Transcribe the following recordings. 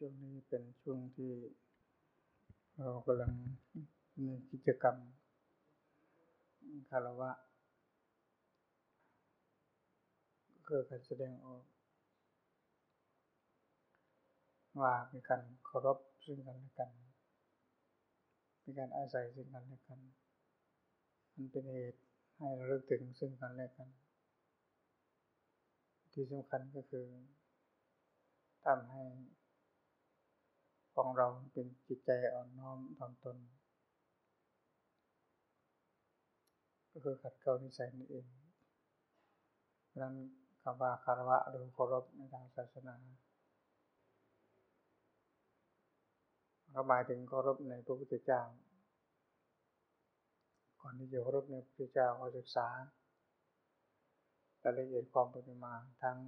ช่วงนี้เป็นช่วงที่เรากำลังมีกิจกรรมคารวะคือการแสดงออก ว่ามีการเคารพซึ่งกันและกัน มีการอาศัยซึ่งกันและกัน มันเป็นเหตุให้เราเลิกถึงซึ่งกันและกัน ที่สำคัญก็คือทำให้ ของเราเป็นจิตใจอ่อนน้อมถ่อมตน ก็คือขัดเกลานิสัยนั่นเองเพราะนั้นคำว่าคารวะหรือเคารพในทางศาสนาก็หมายถึงเคารพในพระพุทธเจ้า ก่อนที่จะเคารพในพระพุทธเจ้าก็ศึกษารายละเอียดความเป็นมาทั้ง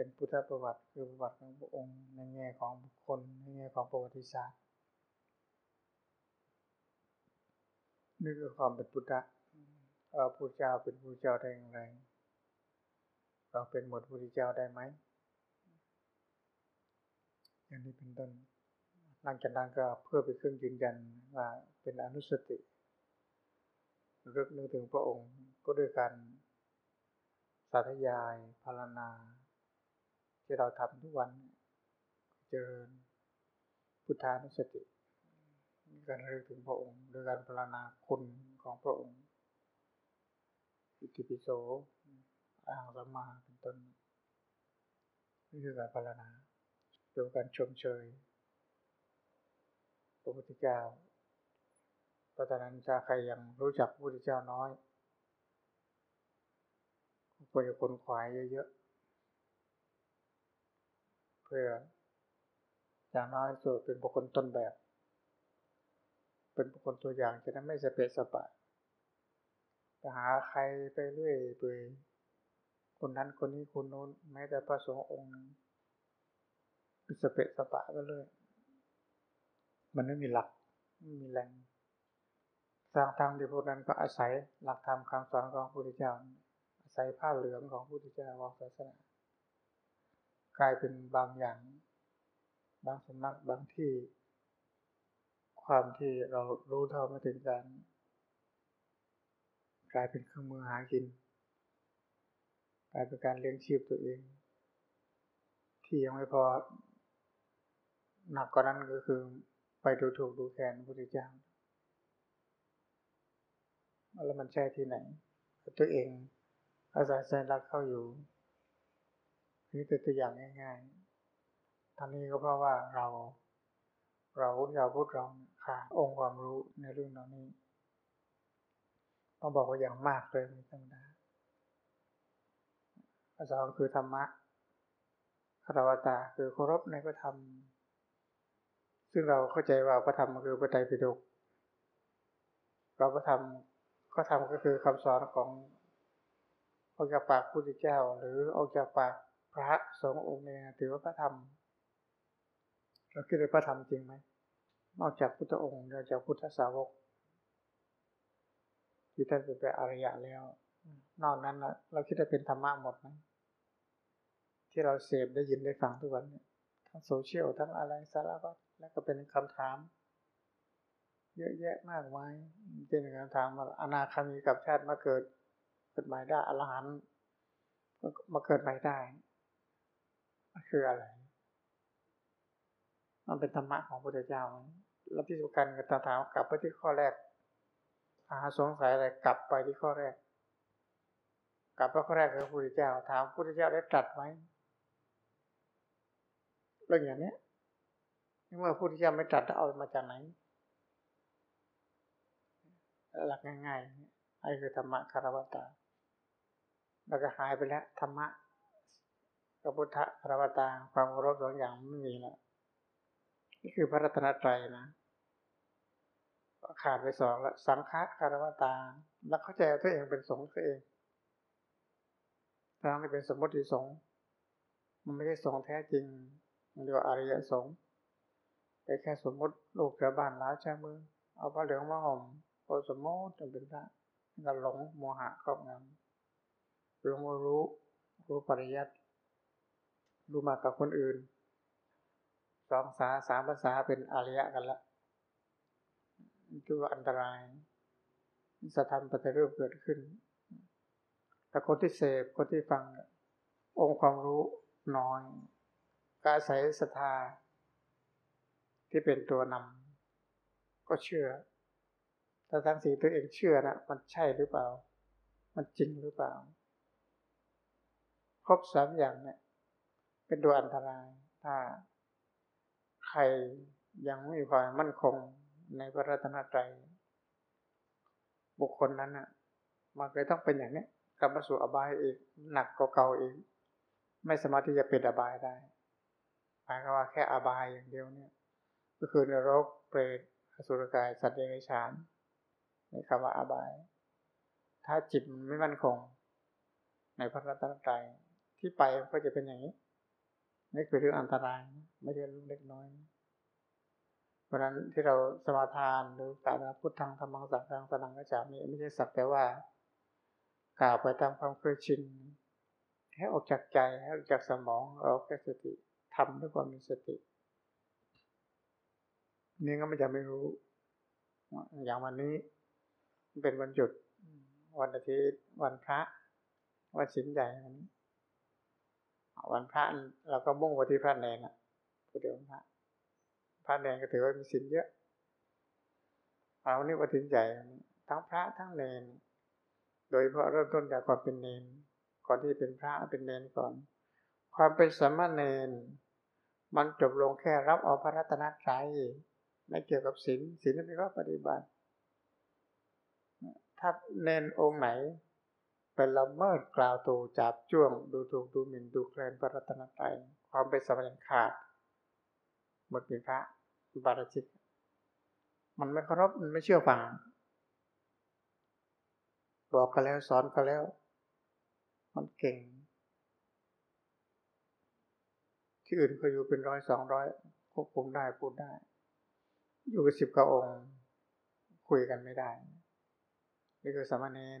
เป็นพุทธประวัติ คือประวัติของพระองค์ในแง่ของบุคคลในแง่ของประวัติศาสตร์นี่คือความเป็นพุทธะเราพุทธเจ้าเป็นพุทธเจ้าได้อย่างไร เราเป็นหมดพุทธเจ้าได้ไหม อย่างนี้เป็นต้น หลังจากนั้นก็เพื่อเป็นเครื่องยืนยันว่าเป็นอนุสติเรึกนึกถึงพระองค์ก็ด้วยการสาธยายพารณา ที่เราทำทุกวันเจริญพุทธานุสติการระลึกถึงพระองค์โดยการพรรณนาคุณของพระองค์อิติปิโสอางสัมมาเป็นต้นนี่คือการพรณนาโดยการชมเชยพระพุทธเจ้าเพราะฉะนั้นถ้าใครยังรู้จักพระพุทธเจ้าน้อยควรจะคนขวายเยอะ เพื่ออย่างน้อยสุดเป็นบุคคลต้นแบบ เป็นบุคคลตัวอย่างจะได้ไม่สเปะสปะจะหาใครไปเรื่อยเปื่อยคนนั้นคนนี้คนนู้นแม้แต่พระสงฆ์องค์นึงสเปะสปะก็เลย มันไม่มีหลักไม่มีแรงสร้างธรรมที่พวกนั้นก็อาศัยหลักธรรมคำสอนของพระพุทธเจ้าอาศัยผ้าเหลืองของพระพุทธเจ้าของศาสนา กลายเป็นบางอย่าง บางสำนักบางที่ ความที่เรารู้เท่าไม่ถึงการกลายเป็นเครื่องมือหากิน กลายเป็นการเลี้ยงชีพตัวเอง ที่ยังไม่พอ หนักกว่านั้นก็คือไปดูถูกดูแคลนพระพุทธเจ้าแล้วมันใช่ที่ไหน ตัวเองอาศัยใจรักเข้าอยู่ นี่เป็นตัวอย่างง่ายๆท่านนี้ก็เพราะว่าเรา เราชาพุทธเราขาดองค์ความรู้ในเรื่องเหล่านี้ต้องบอกว่าอย่างมากเลยในธรรมดาภาษาคือธรรมะคารวตาคือเคารพในพระธรรม ซึ่งเราเข้าใจว่าพระธรรมคือพระไตรปิฎกเราพระธรรมก็ทำก็คือคำสอนของออกจากปากพุทธเจ้า หรือออกจากปาก ระสององค์เนี่ยถือว่าพระธรรมเราคิดว่าพระธรรมจริงไหมนอกจากพุทธองค์นอกจากพุทธสาวก ที่ท่านเป็นไปอริยะแล้ว นอกนั้นเราคิดว่าเป็นธรรมะหมดไหมที่เราเสพได้ยินได้ฟังทุกวันเนี่ยทั้งโซเชียลทั้งอะไรสารพัดแล้วก็เป็นคำถาม เยอะแยะมากมายเป็นคำถามว่าอนาคามีกับชาติมาเกิดเกิดใหม่ได้อรหันต์มาเกิดใหม่ได้ คืออะไร มันเป็นธรรมะของพระพุทธเจ้าแล้วที่สำคัญก็ตถามกลับไปที่ข้อแรกหาสงสัยอะไรกลับไปที่ข้อแรก กลับไปข้อแรกคือพระพุทธเจ้า ถามพระพุทธเจ้าได้ตรัสไหมเรื่องอย่างนี้เมื่อพระพุทธเจ้าไม่ตรัสเอามาจากไหน หลักง่ายๆไอ้คือธรรมะคารวะตา แล้วก็หายไปแล้วธรรมะ ระพุทธพระวตาความเคารพสองอย่างไม่มีแล้วนี่คือพระรัตนตรัยนะขาดไปสองแล้วสังฆะคารวตา แล้วเข้าใจตัวเองเป็นสงฆ์ตัวเองทั้งที่เป็นสมมติสงฆ์มันไม่ใช่สงฆ์แท้จริงมันเรียกว่าอริยสงฆ์แต่แค่สมมติลูกเสือบ้านล้าใช้มือ เอาผ้าเหลืองมาห่มโอสมมติจนเป็นพระก็หลงโมหะครอบงำหลงรู้รู้ปริยัติ รู้มากกับคนอื่นสองภาษาสามภาษาเป็นอริยะกันละคืออันตรายสถานปฏิรูปเกิดขึ้น แต่คนที่เสพคนที่ฟังองค์ความรู้น้อยกาศัยศรัทธาที่เป็นตัวนำก็เชื่อ แต่ทั้งสิ่ตัวเองเชื่อนะมันใช่หรือเปล่า มันจริงหรือเปล่า ครบสามอย่างเนี่ย เป็นตัวอันตราย ถ้าใครยังไม่มีความมั่นคงในพระรัตนตรัยบุคคลนั้นอะ มันก็ต้องเป็นอย่างนี้กลับมาสู่อบายอีกหนักกว่าเก่าอีกไม่สามารถที่จะเป็นอบายได้หมายความว่าแค่อบายอย่างเดียวเนี่ย ก็คือนรกเปรตอสุรกายสัตว์เดรัจฉานในคำว่าอบาย ถ้าจิตมันไม่มั่นคง ในพระรัตนตรัยที่ไปก็จะเป็นอย่างนี้ นี่คือเรื่องอันตราย ไม่ใช่เรื่องเล็กน้อย เพราะนั้นที่เราสมาทานหรือการพุทธังธรรมังสังฆังสนังกระจามีไม่ใช่สักแต่ว่ากล่าวไปตามความเคยชินให้ออกจากใจให้ออกจากสมองออกจากสติทำด้วยความมีสตินี่ก็ไม่จะไม่รู้ อย่างวันนี้เป็นวันหยุด วันอาทิตย์วันพระ วันสินใหญ่วันนี้ วันพระเราก็มุ่งไปที่พระเนรอะพูดถึงพระพระเนรก็ถือว่ามีสินเยอะเอานี่วันสินใหญ่ทั้งพระทั้งเนรโดยเพราะเริ่มต้นจากความเป็นเนรก่อนที่เป็นพระเป็นเนรก่อน ความเป็นสมณเณรมันจบลงแค่รับเอาพระรัตนตรัยไม่เกี่ยวกับศีลศีลนี่ก็ปฏิบัติ ถ้าเนนองค์ไหน เป็นละเมิดกล่าวตูจับจ้วง ดูถูกดูหมิ่นดูแคลนพระรัตนตรัยความเป็นสมณขาดหมดเป็นพระบาราชิก มันไม่เคารพมันไม่เชื่อฟัง บอกกันแล้วสอนกันแล้ว มันเก่ง ที่อื่นเขาอยู่เป็นร้อยสองร้อยควบคุมได้พูดได้ อยู่กับสิบกระองค์ คุยกันไม่ได้ นี่คือสมณเณร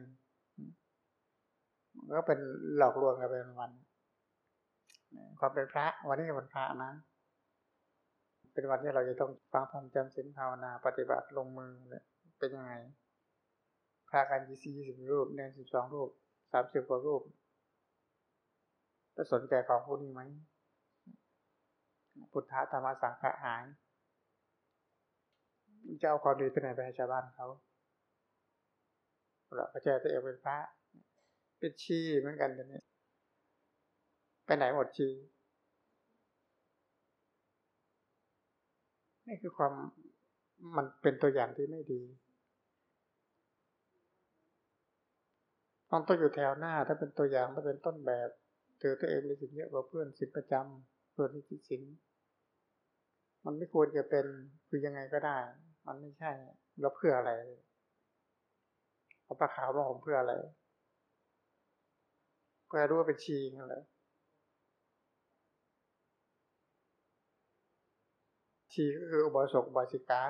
ก็เป็นหลอกลวงกันเป็นวันความเป็นพระ วันนี้เป็นพระนะ เป็นวันที่เราจะต้องฟังธรรมจำศีลภาวนาปฏิบัติลงมือเนี่ยเป็นยังไงพระกันยี่สิบยี่สิบรูปเนสิบสองรูปสามสิบกว่ารูปจะสนใจของพวกนี้ไหมพุทธะธรรมสังฆะหายจะเอาความดีไปไหนไปให้ชาวบ้านเขาเราก็เจอตัวเองเป็นพระ เป็นชีเหมือนกันตอนนี้ไปไหนหมดชี นี่คือความมันเป็นตัวอย่างที่ไม่ดีต้องต้องอยู่แถวหน้า ถ้าเป็นตัวอย่างถ้าเป็นต้นแบบถือตัวเองมีสิ่งเยอะกว่าเพื่อนสิทธิประจำเพื่อนที่สิงมันไม่ควรจะเป็นคือยังไงก็ได้ มันไม่ใช่เราเพื่ออะไร เอาปลาขาวมาผมเพื่ออะไร เพื่อรู้ว่าเป็นชีนั่นแหละชีก็คืออุบาสกอุบาสิกา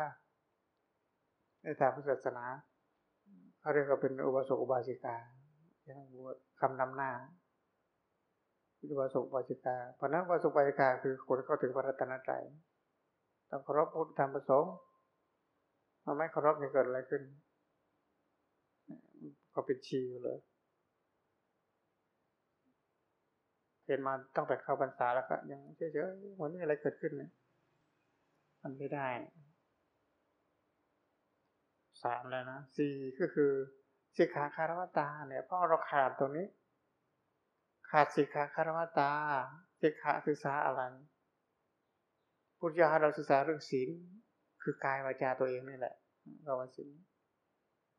ในทางพุทธศาสนาเขาเรียกว่าเป็นอุบาสกอุบาสิกาคำนำหน้าอุบาสกอุบาสิกาเพราะนั้นอุบาสกอุบาสิกาคือคนเข้าถึงพระรัตนตรัยต้องเคารพพุทธธรรมประสงค์มันไม่เคารพจะเกิดอะไรขึ้นก็เป็นชีอยู่เลย เห็นมาตั้งแต่เข้าพรรษาแล้วก็ยังเฉยๆวันนี้อะไรเกิดขึ้นเนี่ยมันไม่ได้สามแล้วนะสี่ก็คือสิกขาคารวตาเนี่ยเพราะเราขาดตรงนี้ ขาดสิกขาคารวตาสิกขาศึกษาอะไรพุทธเจ้าเราศึกษาเรื่องศีลคือกายวาจาตัวเองนี่แหละ เราว่าศีล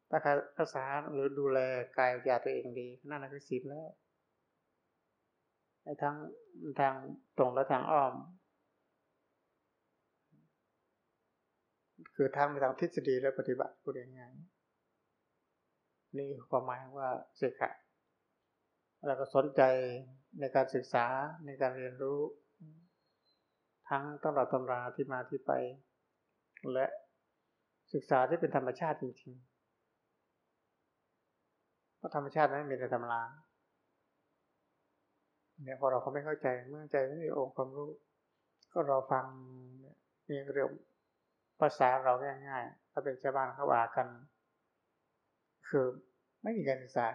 ถ้ารักษาหรือดูแลกายวาจาตัวเองดีนั่นแหละคือศีลแล้ว ทั้งทางตรงและทางอ้อม คือทางไปทางทฤษฎีและปฏิบัติพูดง่ายๆนี่ความหมายว่าศึกษาแล้วก็สนใจในการศึกษาในการเรียนรู้ ทั้งตำราตำราที่มาที่ไป และศึกษาที่เป็นธรรมชาติจริงๆเพราะธรรมชาตินั้นมีแต่ตำรา เนี่ยพอเราเขาไม่เข้าใจเมื่อใจไม่มีองค์ความรู้ ก็เราฟังมีเรื่องภาษาเราง่ายๆถ้าเป็นชาวบ้านเขาว่ากัน คือไม่มีการศึกษา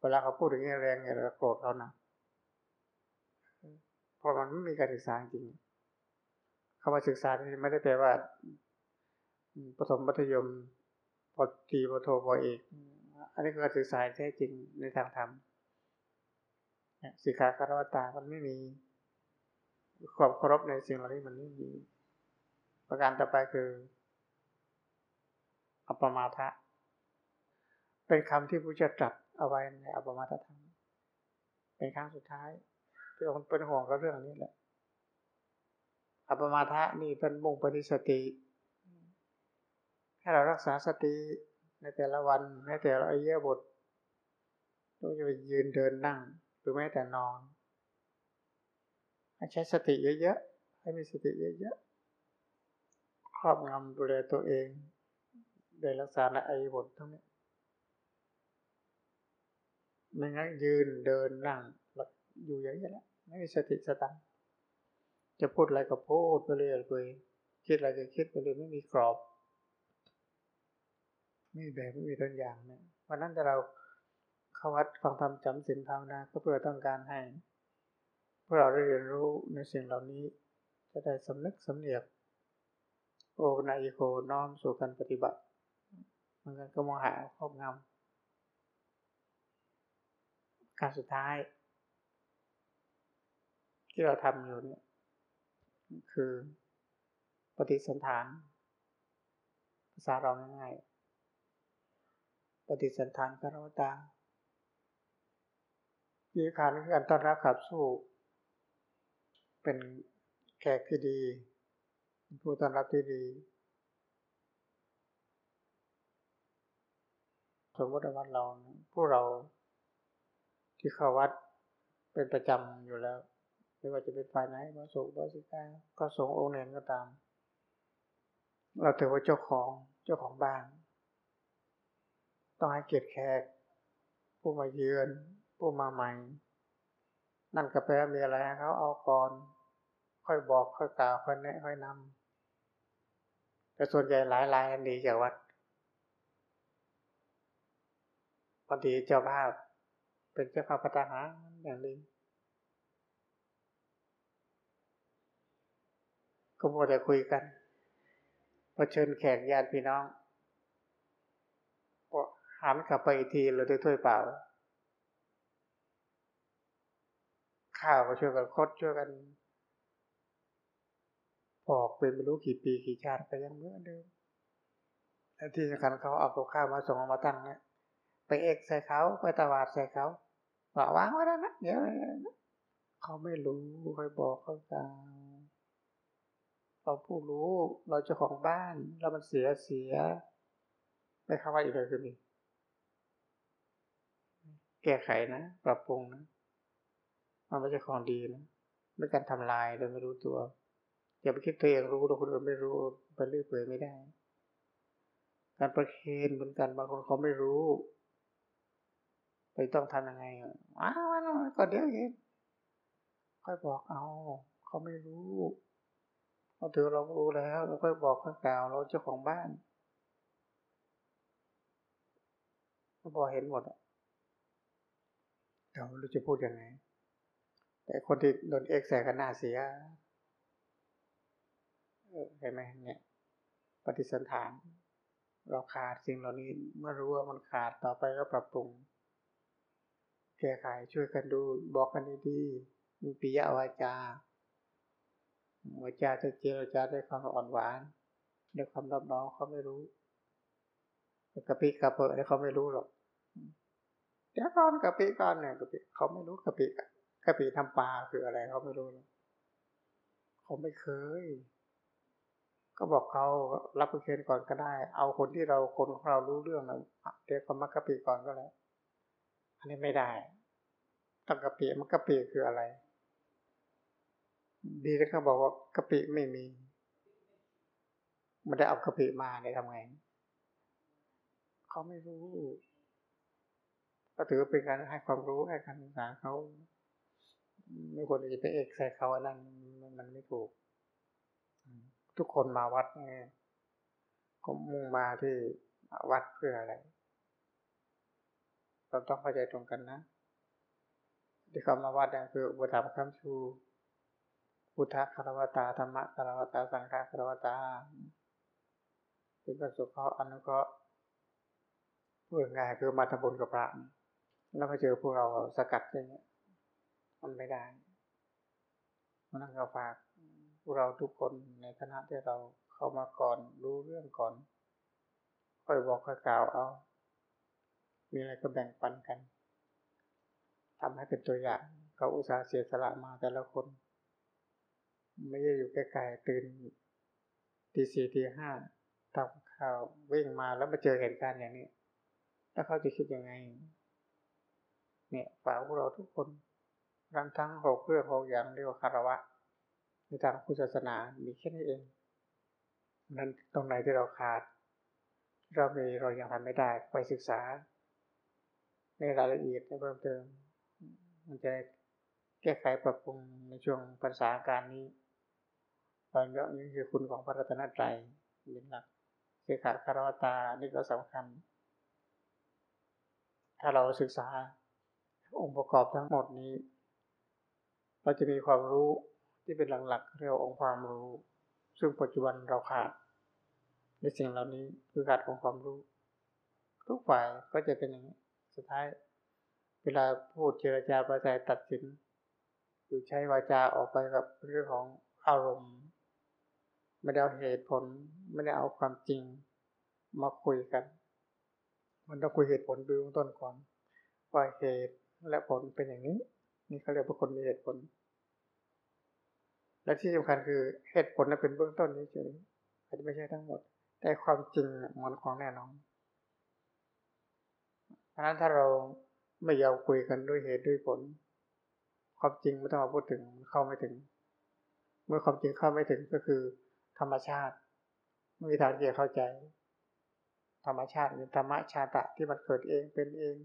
เวลาเขาพูดอย่างนี้แรงเนี่ยเราโกรธเขานะเพราะมันไม่มีการศึกษาจริงคำว่าศึกษาที่ไม่ได้แปลว่าปฐมมัธยมปตีปโทปเอก อันนี้คือการศึกษาแท้จริงในทางธรรม สิกขาคารวตามันไม่มีความเคารพในสิ่งเหล่านี้มันไม่มี ประการต่อไปคือ อัปมาทะ เป็นคำที่พระเจ้าตรัสเอาไว้ในอัปมาทธรรม เป็นครั้งสุดท้ายที่องค์เป็นห่วงกับเรื่องนี้แหละ อัปมาทะนี่เป็นมุ่งปฏิสติให้เรารักษาสติในแต่ละวันในแต่ละอเยบทต้องจะยืนเดินนั่ง รือแม้แต่นอนให้ใช้สติเยอะๆ ให้มีสติเยอะๆ ครอบงำดูแลตัวเองโดยรักษาในอเยบททั้งนี้ไม่งั้นยืนเดินนั่งอยู่อย่างนี้แหละไม่มีสติสตังจะพูดอะไรก็พูดไปเรื่อยไปคิดอะไรก็คิดไปเลยไม่มีกรอบ ไม่มีแบบไม่มีตัวอย่างเนี่ยวันนั้นแต่เรา เข้าวัดฟังธรรมจำศีลภาวนาก็เพื่อต้องการให้พวกเราได้เรียนรู้ในสิ่งเหล่านี้ จะได้สำนึกสำเนียกโอนายโคน้อมสู่การปฏิบัติมันก็มองหาครอบงำการสุดท้าย ที่เราทำอยู่เนี่ยคือปฏิสันฐาน ภาษาเราง่ายๆปฏิสันฐานกรวตา วิธีการคือการต้อนรับขับสู้ เป็นแขกที่ดี ผู้ต้อนรับที่ดี สมมติว่าเราผู้เราที่เข้าวัดเป็นประจำอยู่แล้วไม่ว่าจะเป็นฝ่ายไหนพระสงฆ์พระสิกาพระสงฆ์องค์เนนก็ตาม เราถือว่าเจ้าของเจ้าของบ้าน ต้องให้เกียรติแขก ผู้มาเยือน ผู้มาใหม่ นั่นก็แปลมีอะไรเขาเอาก่อน ค่อยบอกค่อยกล่าวค่อยแนะค่อยนำแต่ส่วนใหญ่หลายรายหนีจากวัดพอดีเจ้าภาพ เป็นเจ้าภาพพัฒหาอย่างนี้ก็มัวแต่คุยกันพอเชิญแขกญาติพี่น้องก็หันกลับไปอีกทีเราได้ถ้วยเปล่า ข้าวก็ช่วยกันคดช่วยกันปอกเป็นไม่รู้กี่ปีกี่ชาติก็ยังเหมือนเดิมและที่สำคัญเขาเอาตัวข้าวมาส่งมาตั้งเนี่ยไปเอกใส่เขาไปตวาดใส่เขาบอกวางไว้แล้วนะเดี๋ยวเขาไม่รู้คอยบอกเขาจางเราผู้รู้เราเจ้าของบ้านเรามันเสียเสียไม่คำว่าอีกเลยคือมีแก้ไขนะ ปรับปรุงนะ มันไม่ใช่ของดีนะไม่การทำลายโดยไม่รู้ตัว อย่าไปคิดตัวเองรู้ตัวคนอื่นไม่รู้ไปเรื่อยเปื่อยไม่ได้ การประเคนเหมือนกันบางคนเขาไม่รู้ไปต้องทำยังไงว้าวก็เดี๋ยวเองค่อยบอกเอา เขาไม่รู้เราถือเรารู้แล้วเราก็บอกข้างกล่าวเราเจ้าของบ้านเราพอเห็นหมดเราไม่รู้จะพูดยังไง แต่คนที่โดนเอ็กแสกันหน้าเสียเห็นไหมเนี่ยปฏิสันฐาน เราขาดสิ่งเหล่านี้เมื่อรู้ว่ามันขาดต่อไปก็ปรับปรุง แก้ไขช่วยกันดูบอกกันดีๆมีปิยะวาจาวาจาจะเจรจาด้วยความอ่อนหวานด้วยความรับน้องเขาไม่รู้กะปิกะเปิดเขาไม่รู้หรอกเดี๋ยวก่อนกะปิก่อนเนี่ยกะปิเขาไม่รู้กะปิกะ ปิทำปลาคืออะไรเขาไม่รู้เขาไม่เคย ก็บอกเขารับประเคนก่อนก็ได้ เอาคนที่เราคนของเรารู้เรื่องนะเดี๋ยวเขามากะปิก่อนก็แล้วอันนี้ไม่ได้ต้องกะปิมันกะปิคืออะไร ดีแล้วเขาบอกว่ากะปิไม่มีไม่ได้เอากะปิมาเนี่ยทำไงเขาไม่รู้ ก็ถือเป็นการให้ความรู้ให้การศึกษาเขา ไม่ควรจะไปเอกใส่เขาอันนั้นมันไม่ถูก ทุกคนมาวัดเนี่ยก็มุ่งมาที่วัดเพื่ออะไร เราต้องเข้าใจตรงกันนะ ที่เขามาวัดเนี่ยคืออุปถัมภ์คำชูพุทธคารวตาธรรมะคารวตาสังฆคารวตาเป็นประสบเขาอนุเคราะห์พูดง่ายคือมาทำบุญกับพระแล้วมาเจอพวกเราสกัดอย่างเงี้ย มันไม่ได้มันนั่งเราฝากพวกเราทุกคนในคณะที่เราเข้ามาก่อนรู้เรื่องก่อน ค่อยบอกค่อยกล่าวเอา มีอะไรก็แบ่งปันกันทำให้เป็นตัวอย่างเขาอุตส่าห์เสียสละมาแต่ละคน ไม่ได้อยู่ใกล้ๆตื่นตีสี่ตีห้าทำข่าววิ่งมาแล้วมาเจอเหตุการณ์อย่างนี้ แล้วเขาจะคิดยังไง เนี่ยฝากพวกเราทุกคน ทั้งทั้งหกเรื่องหกอย่างเรียกว่าคารวะในทางพุทธศาสนา มีแค่นี้เอง นั้นตรงไหนที่เราขาด เรามีเรายังทำไม่ได้ไปศึกษา ในรายละเอียดในเพิ่มเติม มันจะแก้ไขปรับปรุงในช่วงภาษาการนี้ตอนนี้คือคุณของพระรัตนตรัยเป็นหลักเสขาคารวตานี่ก็สำคัญ ถ้าเราศึกษาองค์ประกอบทั้งหมดนี้ เราจะมีความรู้ที่เป็นหลักๆเรียกองค์ความรู้ ซึ่งปัจจุบันเราขาดในสิ่งเหล่านี้คือขาดองค์ความรู้ ทุกฝ่ายก็จะเป็นอย่างนี้สุดท้าย เวลาพูดเจรจาประจัยตัดสินหรือใช้วาจาออกไปกับเรื่องของอารมณ์ ไม่ได้เอาเหตุผล ไม่ได้เอาความจริงมาคุยกัน มันต้องคุยเหตุผลเบื้องต้นก่อนว่าเหตุและผลเป็นอย่างนี้ นี่เขาเรียกว่าคนมีเหตุผล และที่สำคัญคือเหตุผลนั้นเป็นเบื้องต้นเฉยๆอาจจะไม่ใช่ทั้งหมด แต่ความจริงมันของแน่นอนเพราะนั้นถ้าเราไม่ยอมคุยกันด้วยเหตุด้วยผล ความจริงไม่ต้องมาพูดถึงเข้าไม่ถึง เมื่อความจริงเข้าไม่ถึงก็คือ ธรรมชาติไม่มีทางที่จะเข้าใจ ธรรมชาติหรือธรรมชาตะที่มันเกิดเองเป็นเอง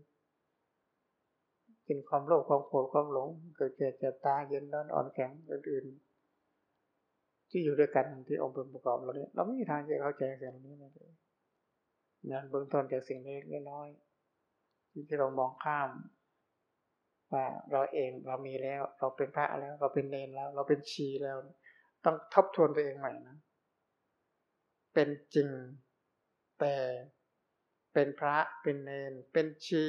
เป็นความโลภความโกรธความหลง เกิดเกิดเจ็บตาเย็นร้อนอ่อนแข็งอื่นๆ ที่อยู่ด้วยกันที่องค์ประกอบเราเนี่ยเราไม่มีทางจะเข้าใจสิ่งนี้เลยงานเบื้องต้นจากสิ่งเล็กน้อยที่เรามองข้าม ว่าเราเองเรามีแล้ว เราเป็นพระแล้ว เราเป็นเนรแล้ว เราเป็นชีแล้ว ต้องทบทวนตัวเองใหม่นะ เป็นจริงแต่เป็นพระเป็นเนรเป็นชี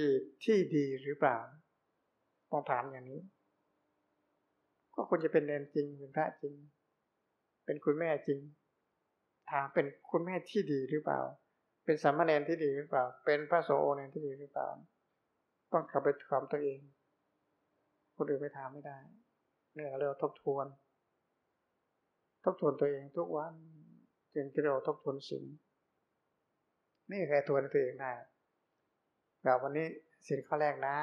ที่ดีหรือเปล่าต้องถามอย่างนี้ ก็ควรจะเป็นเนรจริงเป็นพระจริง เป็นคุณแม่จริง ถามเป็นคุณแม่ที่ดีหรือเปล่า เป็นสามเณรที่ดีหรือเปล่า เป็นพระโสโอเนรที่ดีหรือเปล่า ต้องกลับไปถามตัวเอง คนอื่นไปถามไม่ได้เนี่ยเราทบทวน ทบทวนตัวเองทุกวันจึงจะเราทบทวนสิ่งนี่แค่ทวนตัวเองได้แบบวันนี้สิ่งข้อแรกนะ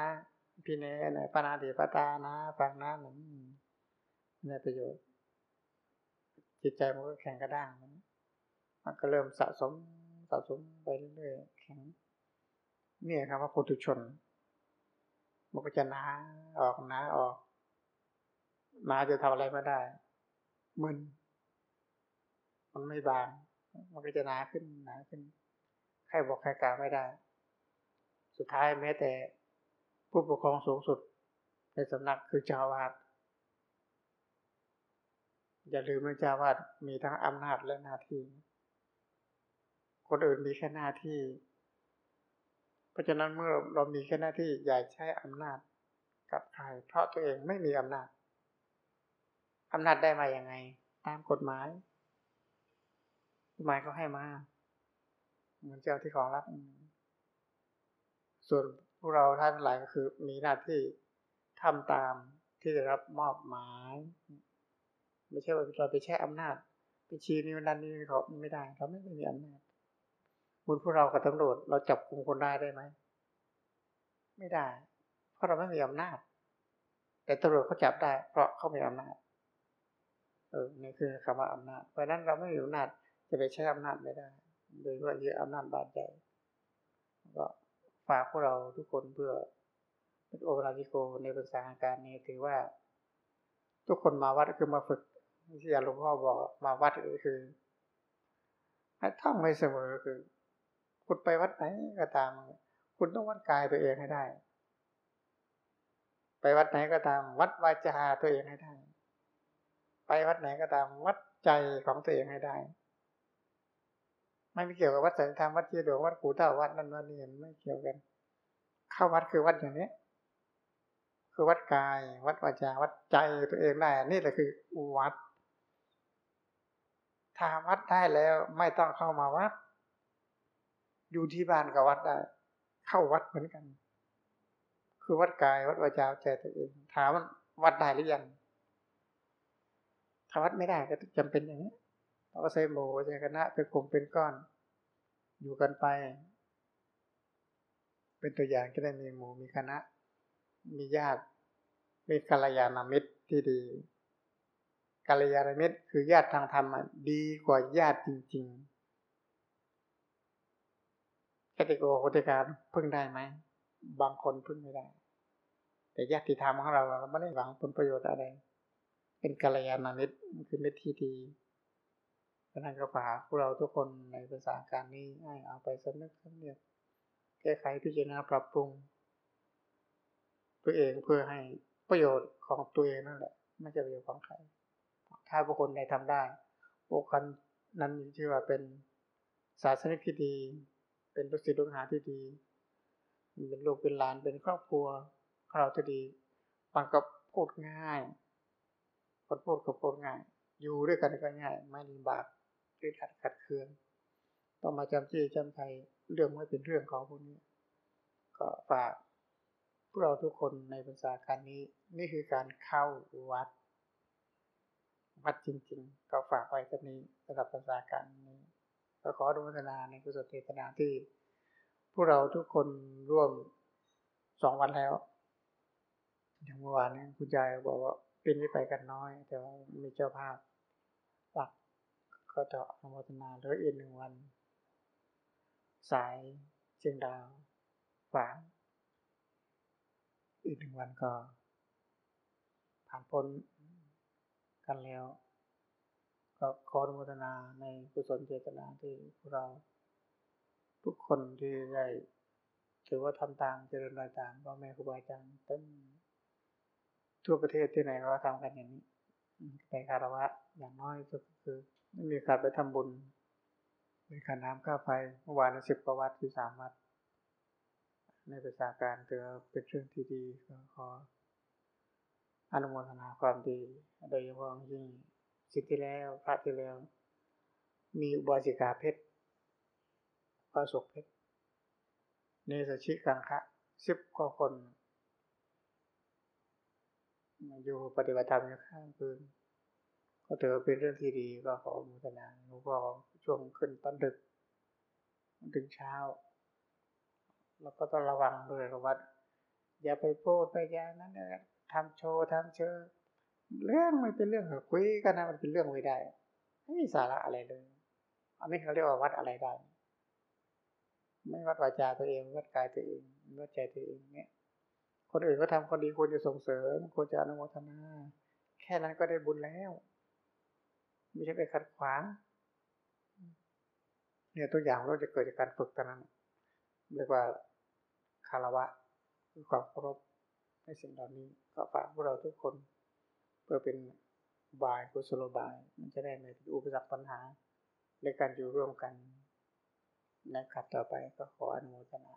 พี่เน่ไหนปนาติปตานะฟังนะหนึ่งนี่ประโยชน์ จิตใจมันก็แข็งกระด้าง มันก็เริ่มสะสมสะสมไปเรื่อยๆแข็งนี่ครับว่าปุถุชน มันก็จะหนาออกหนาออกหนาจะทำอะไรไม่ได้มึนมันไม่บาง มันก็จะหนาขึ้นหนาขึ้นใครบอกใครกล่าวไม่ได้ สุดท้ายแม้แต่ผู้ปกครองสูงสุดในสำนักคือเจ้าวาด อย่าลืมว่าเจ้าวาดมีทั้งอำนาจและหน้าที่ คนอื่นมีแค่หน้าที่ เพราะฉะนั้นเมื่อเรามีแค่หน้าที่อย่าใช้อำนาจกับใคร เพราะตัวเองไม่มีอำนาจอำนาจได้มาอย่างไง ตามกฎหมายกฎหมายก็ให้มาเหมือนเจ้าที่ของรัฐส่วนพวกเราท่านหลายก็คือ มีหน้าที่ทำตามที่ได้รับมอบหมาย ไม่ใช่ว่าเราไปแช่อำนาจไปชี้นี้วันนั้นนี้เขาไม่ได้เราไม่มีอำนาจมุนพวกเรากับตำรวจเราจับกลุ่มคนได้ได้ไหมไม่ได้ เพราะเราไม่มีอำนาจ แต่ตำรวจเขาจับได้ เพราะเขามีอำนาจ เออนี่คือคำว่าอำนาจ เพราะนั้นเราไม่มีอำนาจจะไปใช้อำนาจไม่ได้ โดยว่าเยอะอำนาจบาดใจก็ฝากพวกเราทุกคนเพื่อเป็นโอราธิโกในภาษาการนี้ถือว่า ทุกคนมาวัดคือมาฝึก ที่อาจารย์หลวงพ่อบอกมาวัดก็คือให้ท่องไว้เสมอคือ คุณไปวัดไหนก็ตาม คุณต้องวัดกายตัวเองให้ได้ ไปวัดไหนก็ตาม วัดวาจาตัวเองให้ได้ ไปวัดไหนก็ตาม วัดใจของตัวเองให้ได้ ไม่มีเกี่ยวกับวัดสันธรรมวัดเจียดวงวัดกูเท่าวัดนั่นวัดนี้ไม่เกี่ยวกันเข้าวัดคือวัดอย่างนี้คือวัดกาย วัดวาจาวัดใจตัวเองได้นี่แหละคือวัด ถ้าวัดได้แล้วไม่ต้องเข้ามาวัด อยู่ที่บ้านก็วัดได้ เข้าวัดเหมือนกัน คือวัดกายวัดวาจาใจตัวเองถามว่าวัดได้หรือยังถ้าวัดไม่ได้ก็จำเป็นอย่างนี้เราก็ใส่โมใส่คณะเป็นกลุ่มเป็นก้อน อยู่กันไป เป็นตัวอย่างจะได้มีหมูมีคณะ มีญาติมีกัลยาณมิตรที่ดี กัลยาณมิตรคือญาติทางธรรมดีกว่าญาติจริงๆแคติโกโคติการพึ่งได้ไหม บางคนพึ่งไม่ได้ แต่ญาติธรรมของเราเราไม่ได้หวังผลประโยชน์อะไร เป็นกัลยาณมิตรคือมิตรที่ดีเพราะนั้นก็ฝากพวกเราทุกคนในภาษาการนี้ให้เอาไปสำนึกสำเนียกแก้ไขพิจารณาปรับปรุง ตัวเองเพื่อให้ประโยชน์ของตัวเองนั่นแหละ ไม่ใช่ประโยชน์ของใคร ถ้าบุคคลใดทำได้บุคคลนั้นชื่อว่าเป็นศาสนิกที่ดี เป็นลูกศิษย์ลูกหาที่ดี เป็นลูกเป็นหลานเป็นครอบครัวเราที่ดีมันก็พูดง่ายคนพูดก็พูดง่าย อยู่ด้วยกันก็ง่าย ไม่ลำบากดืดขัดขัดเคืองต้องมาจำที่จำใจเรื่องไม่เป็นเรื่องของพวกนี้ ก็ฝากพวกเราทุกคนในภาษาการนี้ นี่คือการเข้าวัด วัดจริง ๆ ก็ฝากไว้กันนี้สำหรับภาษาการนี้ก็ขออนุโมทนาในกุศลเทศนาที่พวกเราทุกคนร่วมสองวันแล้วอย่างเมื่อวานนี้คุณยายบอกว่าปีนี้ไปกันน้อย แต่ว่ามีเจ้าภาพหลักก็จะอนุโมทนาเหลืออีกหนึ่งวัน สายเชียงดาวฝางอีกหนึ่งวันก็ผ่านพ้น กันแล้ว ก็ขออนุโมทนาในกุศลเจตนาที่พวกเรา ทุกคนที่ได้ถือว่าทำตามเจริญรอยตามพ่อแม่ครูบาอาจารย์ต้นทั่วประเทศที่ไหนก็ทำกันอย่างนี้ไปคารวะอย่างน้อยก็คือไม่มีการไปทำบุญมีการน้ำค่าไฟเมื่อวานสิบกว่าวัดที่สามวัดในประชาการเถือเป็นเรื่องที่ดีขอ อนุโมทนาความดี โดยเฉพาะยิ่งสิทธิแล้วพระที่แล้ว มีอุบาสิกาเพชรพระศกเพชรเนสชิกังคะสิบกว่าคนอยู่ปฏิบัติธรรมอยู่ข้างคืนก็ถือเป็นเรื่องที่ดีก็ขอมุทนาหลวงพ่อช่วงขึ้นตอนดึกถึงเช้า แล้วก็ต้องระวังด้วยระวัดอย่าไปพูดไปอย่างนั้นนะ ทำโชว์ทำเชิงเรื่องไม่เป็นเรื่องคุยกันนะมันเป็นเรื่องไม่ได้ไม่มีสาระอะไรเลย อันนี้เขาเรียกว่าวัดอะไรได้ไม่วัดวาจาตัวเองวัดกายตัวเองวัดใจตัวเองเนี่ยคนอื่นก็ทำคนดีควรจะส่งเสริมควรจะอนุโมทนาแค่นั้นก็ได้บุญแล้ว ไม่ใช่ไปขัดขวางเนี่ยตัวอย่างเราจะเกิดจากการฝึกตอนนั้นเรียกว่าคารวะคือความเคารพ ในสิ่งเหล่านี้ก็ฝากพวกเราทุกคน เพื่อเป็นบายกุศโลบาย มันจะได้ไม่เป็นอุปสรรคปัญหาในการอยู่ร่วมกันในขัดต่อไปก็ขออนุโมทนา